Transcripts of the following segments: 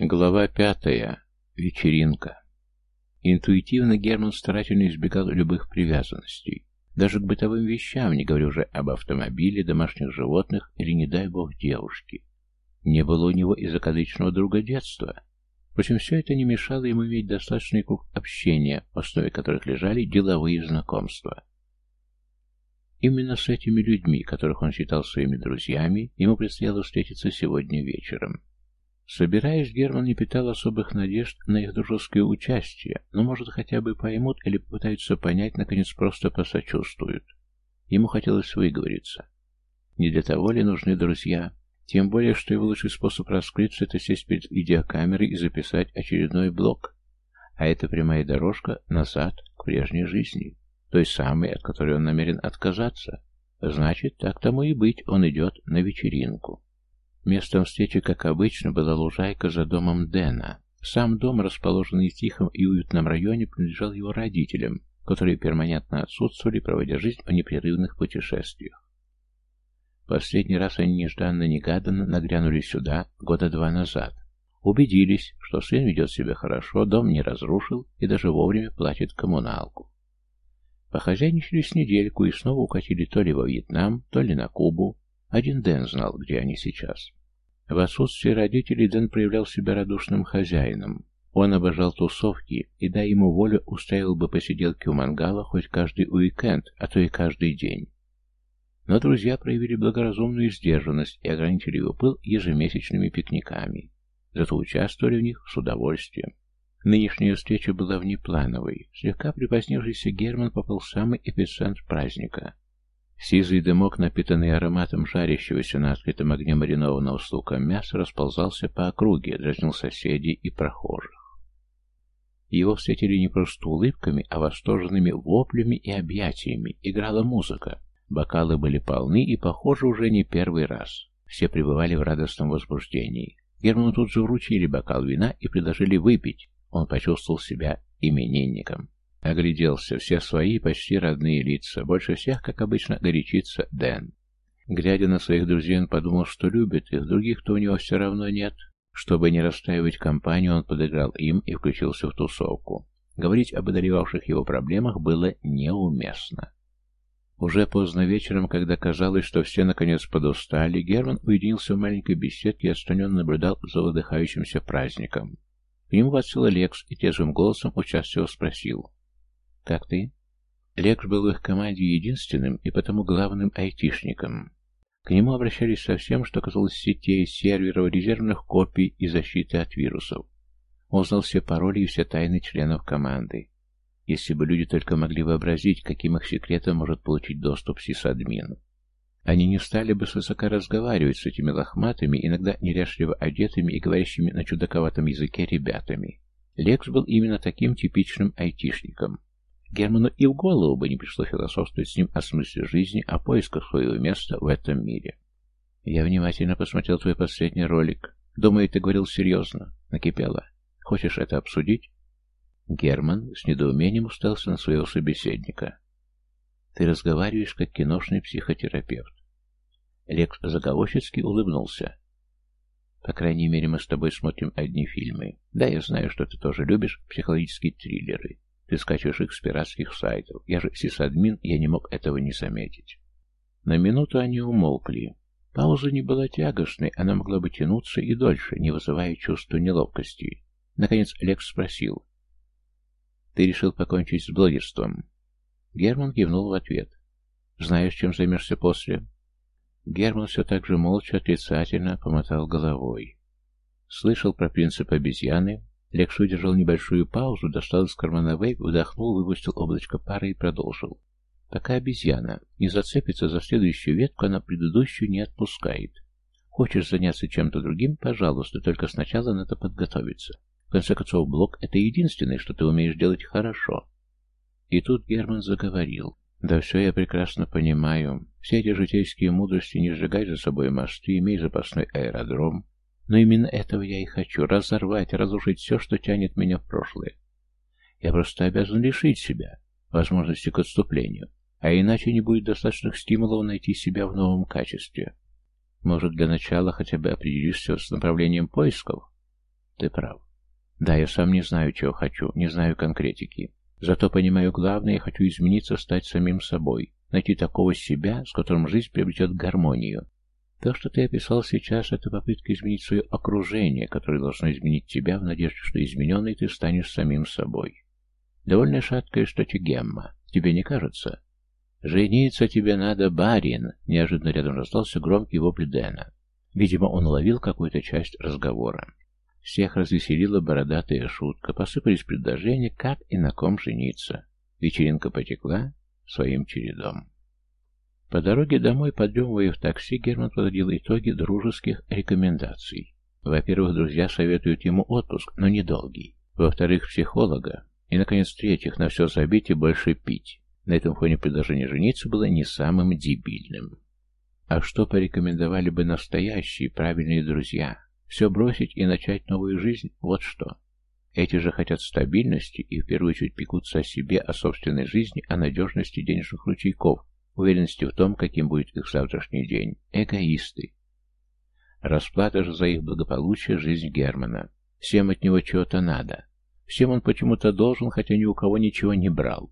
Глава пятая. Вечеринка. Интуитивно Герман старательно избегал любых привязанностей. Даже к бытовым вещам, не говоря уже об автомобиле, домашних животных или, не дай бог, девушке. Не было у него и закадычного друга детства. Впрочем, все это не мешало ему иметь достаточный круг общения, в основе которых лежали деловые знакомства. Именно с этими людьми, которых он считал своими друзьями, ему предстояло встретиться сегодня вечером. Собираясь, Герман не питал особых надежд на их дружеское участие, но, может, хотя бы поймут или попытаются понять, наконец, просто посочувствуют. Ему хотелось выговориться. Не для того ли нужны друзья? Тем более, что его лучший способ раскрыться — это сесть перед видеокамерой и записать очередной блок. А это прямая дорожка назад к прежней жизни, той самой, от которой он намерен отказаться. Значит, так тому и быть, он идет на вечеринку. Местом встречи, как обычно, была лужайка за домом Дэна. Сам дом, расположенный в тихом и уютном районе, принадлежал его родителям, которые перманентно отсутствовали, проводя жизнь в непрерывных путешествиях. Последний раз они нежданно-негаданно нагрянули сюда года два назад. Убедились, что сын ведет себя хорошо, дом не разрушил и даже вовремя платит коммуналку. Похозяйничали с недельку и снова укатили то ли во Вьетнам, то ли на Кубу. Один Дэн знал, где они сейчас. В отсутствие родителей Дэн проявлял себя радушным хозяином. Он обожал тусовки и, дай ему волю, устраивал бы посиделки у мангала хоть каждый уикенд, а то и каждый день. Но друзья проявили благоразумную сдержанность и ограничили его пыл ежемесячными пикниками. Зато участвовали в них с удовольствием. Нынешняя встреча была внеплановой. Слегка припозднившийся Герман попал в самый эпицентр праздника. Сизый дымок, напитанный ароматом жарящегося на открытом огне маринованного с мяса, расползался по округе, дразнил соседей и прохожих. Его встретили не просто улыбками, а восторженными воплями и объятиями. Играла музыка. Бокалы были полны и, похоже, уже не первый раз. Все пребывали в радостном возбуждении. Герману тут же вручили бокал вина и предложили выпить. Он почувствовал себя именинником. Огляделся, все свои, почти родные лица. Больше всех, как обычно, горячится Дэн. Глядя на своих друзей, он подумал, что любит их, других-то у него все равно нет. Чтобы не расстраивать компанию, он подыграл им и включился в тусовку. Говорить об одолевавших его проблемах было неуместно. Уже поздно вечером, когда казалось, что все наконец подустали, Герман уединился в маленькой беседке и отстраненно наблюдал за выдыхающимся праздником. К нему подсел Лекс и тезвым голосом участливо спросил. «Как ты?» Лекс был в их команде единственным и потому главным айтишником. К нему обращались со всем, что касалось сетей, серверов, резервных копий и защиты от вирусов. Он знал все пароли и все тайны членов команды. Если бы люди только могли вообразить, каким их секретом может получить доступ сисадмин. Они не стали бы свысока разговаривать с этими лохматыми, иногда неряшливо одетыми и говорящими на чудаковатом языке ребятами. Лекс был именно таким типичным айтишником. Герману и в голову бы не пришло философствовать с ним о смысле жизни, о поисках своего места в этом мире. Я внимательно посмотрел твой последний ролик. Думаю, ты говорил серьезно. Накипело. Хочешь это обсудить? Герман с недоумением устался на своего собеседника. Ты разговариваешь как киношный психотерапевт. Лекс заговорщицки улыбнулся. По крайней мере, мы с тобой смотрим одни фильмы. Да, я знаю, что ты тоже любишь психологические триллеры. Ты скачиваешь их с пиратских сайтов. Я же сисадмин, я не мог этого не заметить. На минуту они умолкли. Пауза не была тягостной, она могла бы тянуться и дольше, не вызывая чувства неловкости. Наконец Лекс спросил. «Ты решил покончить с блогерством?» Герман кивнул в ответ. «Знаешь, чем займешься после?» Герман все так же молча, отрицательно помотал головой. Слышал про принцип обезьяны, Лекс удержал небольшую паузу, достал из кармана вейп, вдохнул, выпустил облачко пары и продолжил. Пока обезьяна не зацепится за следующую ветку, она предыдущую не отпускает. Хочешь заняться чем-то другим, пожалуйста, только сначала надо подготовиться. В конце концов, блок — это единственное, что ты умеешь делать хорошо. И тут Герман заговорил. Да все я прекрасно понимаю. Все эти житейские мудрости не сжигай за собой мосты, имей запасной аэродром, но именно этого я и хочу — разорвать, разрушить все, что тянет меня в прошлое. Я просто обязан лишить себя возможности к отступлению, а иначе не будет достаточных стимулов найти себя в новом качестве. Может, для начала хотя бы определишься с направлением поисков? ты прав. Да, я сам не знаю, чего хочу, не знаю конкретики. Зато понимаю главное, я хочу измениться, стать самим собой, найти такого себя, с которым жизнь приобретет гармонию. То, что ты описал сейчас, это попытка изменить свое окружение, которое должно изменить тебя в надежде, что измененный ты станешь самим собой. Довольно шаткая штатигемма. Тебе не кажется? «Жениться тебе надо, барин!» Неожиданно рядом раздался громкий вопль Дэна. Видимо, он уловил какую-то часть разговора. Всех развеселила бородатая шутка. Посыпались предложения, как и на ком жениться. Вечеринка потекла своим чередом. По дороге домой, подремывая в такси, Герман подводил итоги дружеских рекомендаций. Во-первых, друзья советуют ему отпуск, но недолгий. Во-вторых, психолога. И, наконец, в-третьих, на все забить и больше пить. На этом фоне предложение жениться было не самым дебильным. А что порекомендовали бы настоящие, правильные друзья? Все бросить и начать новую жизнь? Вот что. Эти же хотят стабильности и в первую очередь пекутся о себе, о собственной жизни, о надежности денежных ручейков, уверенности в том, каким будет их завтрашний день. Эгоисты. Расплата же за их благополучие – жизнь Германа. Всем от него чего-то надо. Всем он почему-то должен, хотя ни у кого ничего не брал.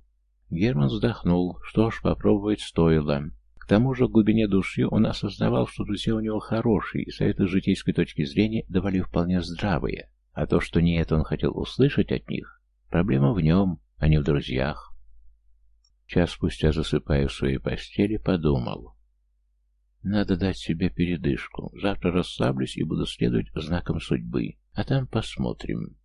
Герман вздохнул. Что ж, попробовать стоило. К тому же в глубине души он осознавал, что друзья у него хорошие, и советы с житейской точки зрения давали вполне здравые. А то, что не это он хотел услышать от них, проблема в нем, а не в друзьях. Час спустя, засыпая в своей постели, подумал. Надо дать себе передышку. Завтра расслаблюсь и буду следовать знакам судьбы. А там посмотрим.